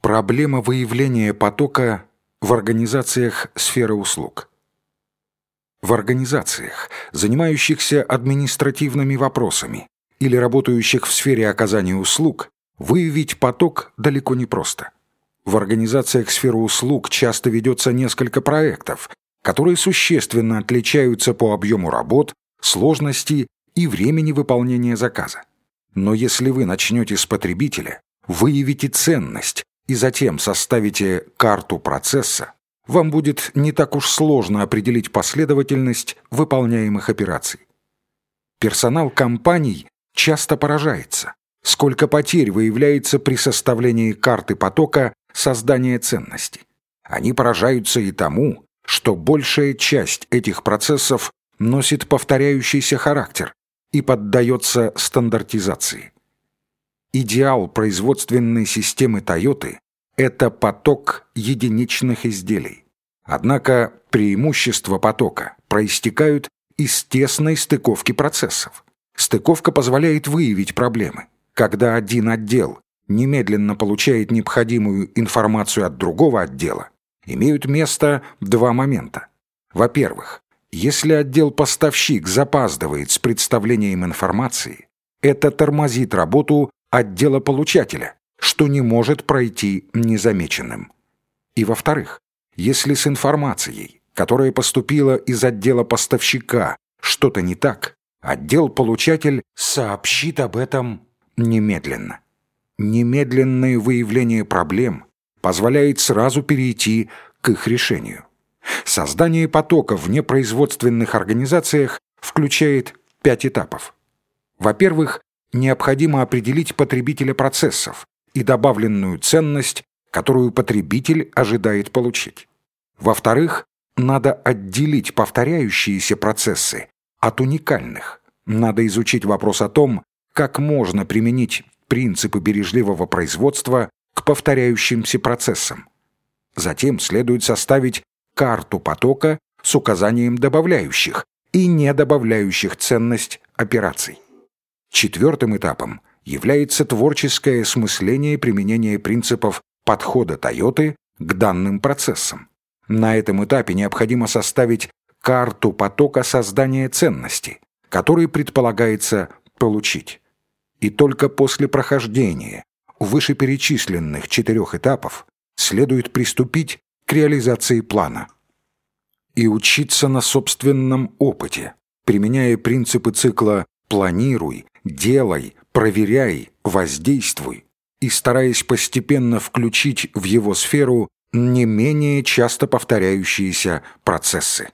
Проблема выявления потока в организациях сферы услуг. В организациях, занимающихся административными вопросами или работающих в сфере оказания услуг, выявить поток далеко не просто. В организациях сферы услуг часто ведется несколько проектов, которые существенно отличаются по объему работ, сложности и времени выполнения заказа. Но если вы начнете с потребителя, выявите ценность, и затем составите карту процесса, вам будет не так уж сложно определить последовательность выполняемых операций. Персонал компаний часто поражается, сколько потерь выявляется при составлении карты потока создания ценности. Они поражаются и тому, что большая часть этих процессов носит повторяющийся характер и поддается стандартизации. Идеал производственной системы Toyota – это поток единичных изделий. Однако преимущества потока проистекают из тесной стыковки процессов. Стыковка позволяет выявить проблемы. Когда один отдел немедленно получает необходимую информацию от другого отдела, имеют место два момента. Во-первых, если отдел-поставщик запаздывает с представлением информации, это тормозит работу отдела получателя, что не может пройти незамеченным. И во-вторых, если с информацией, которая поступила из отдела поставщика, что-то не так, отдел-получатель сообщит об этом немедленно. Немедленное выявление проблем позволяет сразу перейти к их решению. Создание потока в непроизводственных организациях включает пять этапов. Во-первых, необходимо определить потребителя процессов и добавленную ценность, которую потребитель ожидает получить. Во-вторых, надо отделить повторяющиеся процессы от уникальных. Надо изучить вопрос о том, как можно применить принципы бережливого производства к повторяющимся процессам. Затем следует составить карту потока с указанием добавляющих и недобавляющих ценность операций. Четвертым этапом является творческое осмысление применения принципов подхода Тойоты к данным процессам. На этом этапе необходимо составить карту потока создания ценности, который предполагается получить. И только после прохождения вышеперечисленных четырех этапов следует приступить к реализации плана. И учиться на собственном опыте, применяя принципы цикла «планируй», делай, проверяй, воздействуй и стараясь постепенно включить в его сферу не менее часто повторяющиеся процессы.